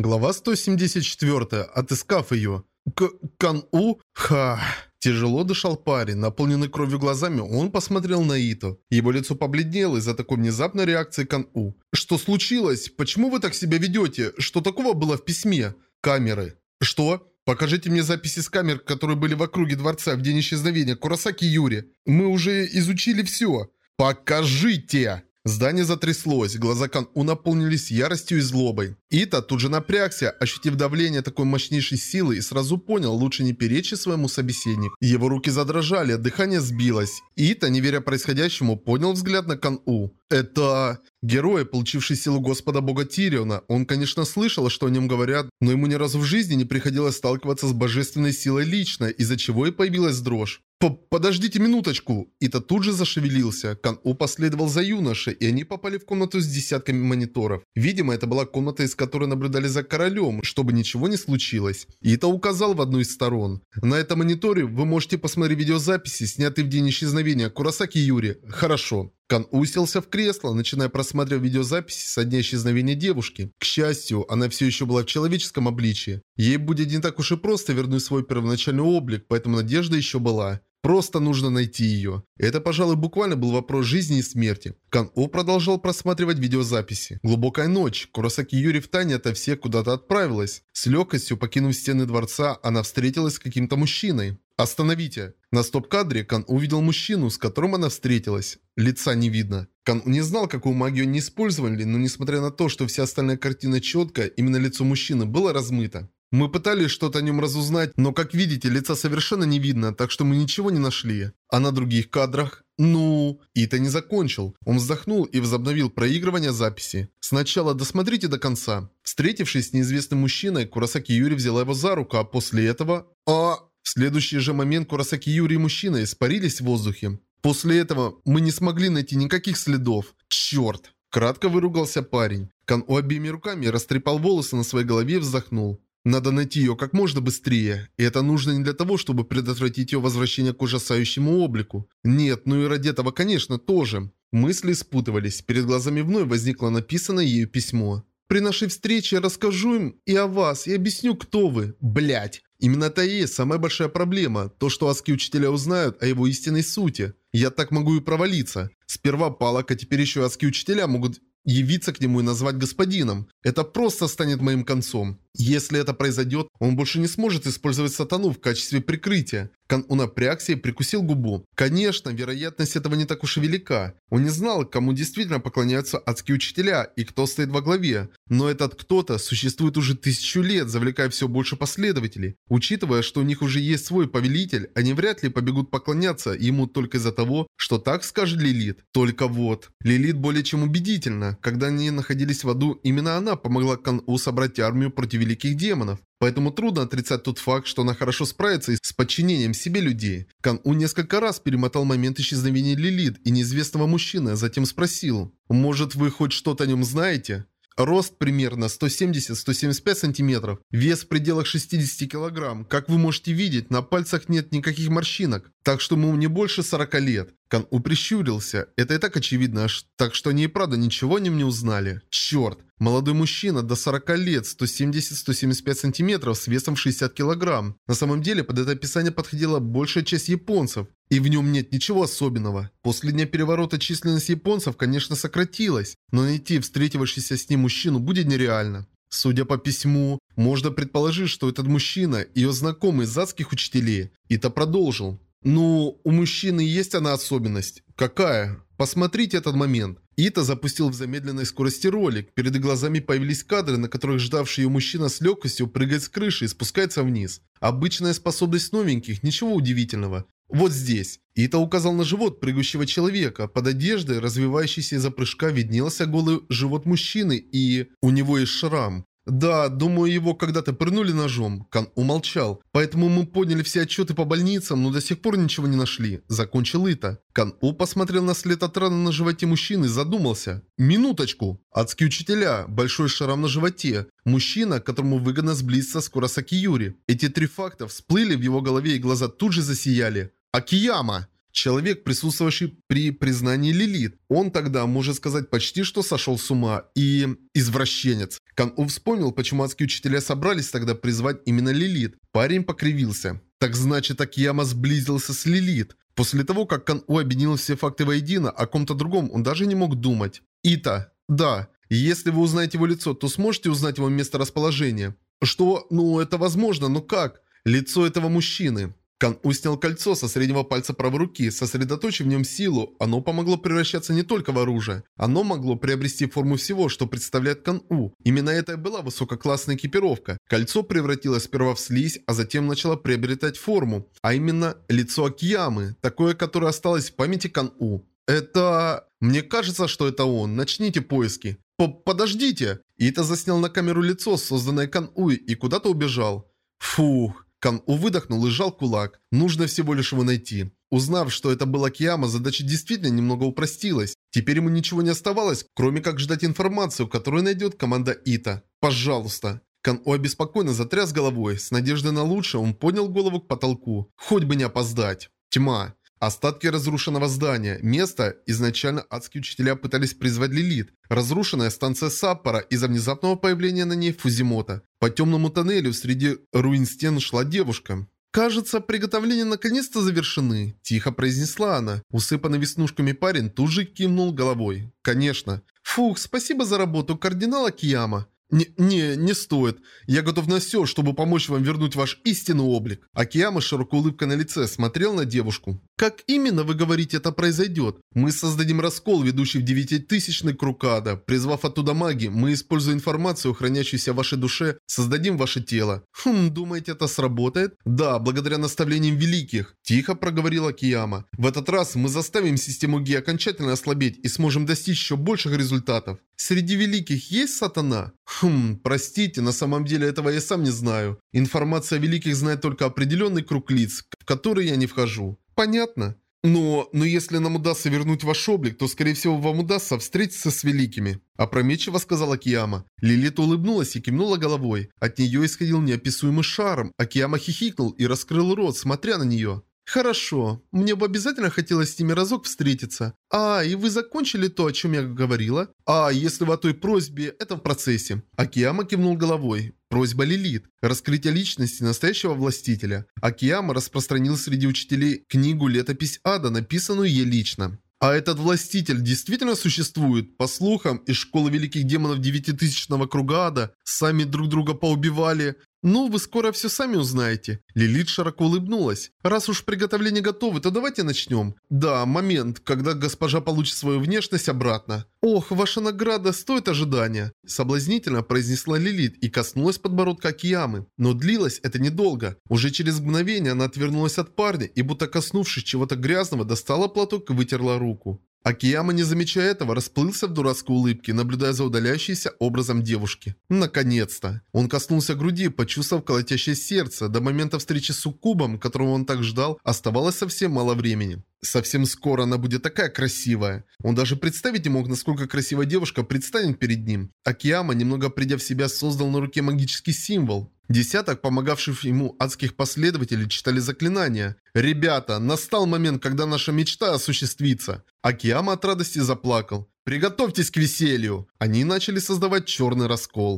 Глава 174. Отыскав ее. К Кан-У? Ха... Тяжело дышал парень, наполненный кровью глазами, он посмотрел на Ито. Его лицо побледнело из-за такой внезапной реакции Кан-У. «Что случилось? Почему вы так себя ведете? Что такого было в письме?» «Камеры». «Что?» Покажите мне записи с камер, которые были в округе дворца в день исчезновения Курасаки Юри. Мы уже изучили все. Покажите! Здание затряслось, глаза Кан-У наполнились яростью и злобой. Ита тут же напрягся, ощутив давление такой мощнейшей силы и сразу понял, лучше не перечить своему собеседнику. Его руки задрожали, дыхание сбилось. Ита, не веря происходящему, поднял взгляд на Кан-У. Это... Герой, получивший силу Господа Бога Тириона. Он, конечно, слышал, что о нем говорят, но ему ни разу в жизни не приходилось сталкиваться с божественной силой лично, из-за чего и появилась дрожь. «Подождите минуточку!» Ита тут же зашевелился. Кан-У последовал за юношей, и они попали в комнату с десятками мониторов. Видимо, это была комната, из которой наблюдали за королем, чтобы ничего не случилось. Ита указал в одну из сторон. На этом мониторе вы можете посмотреть видеозаписи, снятые в день исчезновения Курасаки Юри. Хорошо. Кан уселся в кресло, начиная просматривать видеозаписи со дня исчезновения девушки. К счастью, она все еще была в человеческом обличии. Ей будет не так уж и просто вернуть свой первоначальный облик, поэтому надежда еще была. Просто нужно найти ее. Это, пожалуй, буквально был вопрос жизни и смерти. Кан-О продолжал просматривать видеозаписи. Глубокая ночь. Курасаки Юри в тайне ото всех куда-то отправилась. С легкостью, покинув стены дворца, она встретилась с каким-то мужчиной. «Остановите!» На стоп-кадре Кан увидел мужчину, с которым она встретилась. Лица не видно. Кан не знал, какую магию они использовали, но несмотря на то, что вся остальная картина четкая, именно лицо мужчины было размыто. Мы пытались что-то о нем разузнать, но, как видите, лица совершенно не видно, так что мы ничего не нашли. А на других кадрах? Ну... Ита не закончил. Он вздохнул и возобновил проигрывание записи. Сначала досмотрите до конца. Встретившись с неизвестным мужчиной, Курасаки Юри взяла его за руку, а после этого... А... В следующий же момент Курасаки Юри и мужчина испарились в воздухе. После этого мы не смогли найти никаких следов. Черт! Кратко выругался парень. Кан обеими руками растрепал волосы на своей голове и вздохнул. Надо найти ее как можно быстрее, и это нужно не для того, чтобы предотвратить ее возвращение к ужасающему облику. Нет, ну и ради этого, конечно, тоже. Мысли спутывались, перед глазами вновь возникло написанное ею письмо. При нашей встрече я расскажу им и о вас, и объясню, кто вы. Блять. Именно это и есть самая большая проблема. То, что аски учителя узнают о его истинной сути. Я так могу и провалиться. Сперва палок, а теперь еще аски учителя могут явиться к нему и назвать господином. Это просто станет моим концом. Если это произойдет, он больше не сможет использовать сатану в качестве прикрытия. Кан У напрягся и прикусил губу. Конечно, вероятность этого не так уж и велика. Он не знал, кому действительно поклоняются адские учителя и кто стоит во главе. Но этот кто-то существует уже тысячу лет, завлекая все больше последователей. Учитывая, что у них уже есть свой повелитель, они вряд ли побегут поклоняться ему только из-за того, что так скажет Лилит. Только вот. Лилит более чем убедительна. Когда они находились в аду, именно она помогла Кан У собрать армию против великих демонов. Поэтому трудно отрицать тот факт, что она хорошо справится с подчинением себе людей. Кан-У несколько раз перемотал момент исчезновения Лилит и неизвестного мужчины, а затем спросил, «Может, вы хоть что-то о нем знаете?» Рост примерно 170-175 сантиметров, вес в пределах 60 килограмм. Как вы можете видеть, на пальцах нет никаких морщинок, так что ему не больше 40 лет. Кан У. Это и так очевидно, так что они и правда ничего о нем не узнали. Черт. Молодой мужчина до 40 лет, 170-175 сантиметров, с весом 60 килограмм. На самом деле, под это описание подходила большая часть японцев. И в нем нет ничего особенного. После дня переворота численность японцев, конечно, сократилась, но найти встретившийся с ним мужчину будет нереально. Судя по письму, можно предположить, что этот мужчина – ее знакомый из адских учителей. Ита продолжил. Ну, у мужчины есть она особенность. Какая? Посмотрите этот момент. Ита запустил в замедленной скорости ролик. Перед глазами появились кадры, на которых ждавший ее мужчина с легкостью прыгает с крыши и спускается вниз. Обычная способность новеньких, ничего удивительного. Вот здесь. Ита указал на живот прыгающего человека. Под одеждой, развивающейся из-за прыжка, виднелся голый живот мужчины и... У него есть шрам. «Да, думаю, его когда-то пырнули ножом». Кан умолчал. «Поэтому мы подняли все отчеты по больницам, но до сих пор ничего не нашли». Закончил Ита. Кан У посмотрел на след от раны на животе мужчины и задумался. «Минуточку!» Адские учителя, большой шрам на животе, мужчина, которому выгодно сблизиться с Курасаки Юри. Эти три факта всплыли в его голове и глаза тут же засияли. «Акияма!» Человек, присутствовавший при признании Лилит. Он тогда, можно сказать, почти что сошел с ума. И... извращенец. Кан-У вспомнил, почему адские учителя собрались тогда призвать именно Лилит. Парень покривился. Так значит, Акияма сблизился с Лилит. После того, как Кан-У объединил все факты воедино, о ком-то другом он даже не мог думать. Ита. Да. Если вы узнаете его лицо, то сможете узнать его месторасположение. Что? Ну, это возможно, но как? Лицо этого мужчины. Кан-У снял кольцо со среднего пальца правой руки, сосредоточив в нем силу. Оно помогло превращаться не только в оружие. Оно могло приобрести форму всего, что представляет Кан-У. Именно это и была высококлассная экипировка. Кольцо превратилось сперва в слизь, а затем начало приобретать форму. А именно, лицо Акиямы, такое, которое осталось в памяти Кан-У. Это... Мне кажется, что это он. Начните поиски. П Подождите! Ита заснял на камеру лицо, созданное Кан-У, и куда-то убежал. Фух. Кан-У выдохнул и сжал кулак. Нужно всего лишь его найти. Узнав, что это был Акияма, задача действительно немного упростилась. Теперь ему ничего не оставалось, кроме как ждать информацию, которую найдет команда Ита. Пожалуйста. Кан-У обеспокоенно затряс головой. С надеждой на лучшее он поднял голову к потолку. Хоть бы не опоздать. Тьма. Остатки разрушенного здания. Место изначально адские учителя пытались призвать Лилит. Разрушенная станция Саппора из-за внезапного появления на ней Фузимота. По темному тоннелю среди руин стен шла девушка. «Кажется, приготовления наконец-то завершены», – тихо произнесла она. Усыпанный веснушками парень тут же кивнул головой. «Конечно». «Фух, спасибо за работу, кардинала Кияма». Не, не, стоит. Я готов на все, чтобы помочь вам вернуть ваш истинный облик. Акияма с широкой улыбкой на лице смотрел на девушку. Как именно, вы говорите, это произойдет? Мы создадим раскол, ведущий в девятитысячный круг ада. Призвав оттуда маги, мы, используя информацию, хранящуюся в вашей душе, создадим ваше тело. Хм, думаете, это сработает? Да, благодаря наставлениям великих. Тихо проговорила Кияма. В этот раз мы заставим систему Ги окончательно ослабеть и сможем достичь еще больших результатов. Среди великих есть сатана? Хм, простите, на самом деле этого я сам не знаю. Информация о великих знает только определенный круг лиц, в который я не вхожу. Понятно? Но, но если нам удастся вернуть ваш облик, то, скорее всего, вам удастся встретиться с великими. Опрометчиво сказала Кияма. Лилит улыбнулась и кивнула головой. От нее исходил неописуемый шарм, а Кияма хихикнул и раскрыл рот, смотря на нее. «Хорошо. Мне бы обязательно хотелось с ними разок встретиться. А, и вы закончили то, о чем я говорила? А, если вы о той просьбе, это в процессе». Акияма кивнул головой. Просьба Лилит. Раскрытие личности настоящего властителя. Акияма распространил среди учителей книгу «Летопись ада», написанную ей лично. А этот властитель действительно существует? По слухам, из школы великих демонов девятитысячного круга ада сами друг друга поубивали. «Ну, вы скоро все сами узнаете». Лилит широко улыбнулась. «Раз уж приготовления готовы, то давайте начнем. Да, момент, когда госпожа получит свою внешность обратно». «Ох, ваша награда стоит ожидания», – соблазнительно произнесла Лилит и коснулась подбородка Акиямы. Но длилось это недолго. Уже через мгновение она отвернулась от парня и, будто коснувшись чего-то грязного, достала платок и вытерла руку. Акияма, не замечая этого, расплылся в дурацкой улыбке, наблюдая за удаляющейся образом девушки. Наконец-то! Он коснулся груди, почувствовав колотящее сердце. До момента встречи с Суккубом, которого он так ждал, оставалось совсем мало времени. Совсем скоро она будет такая красивая. Он даже представить не мог, насколько красивая девушка предстанет перед ним. Акияма, немного придя в себя, создал на руке магический символ. Десяток помогавших ему адских последователей читали заклинания. «Ребята, настал момент, когда наша мечта осуществится!» Акияма от радости заплакал. «Приготовьтесь к веселью!» Они начали создавать черный раскол.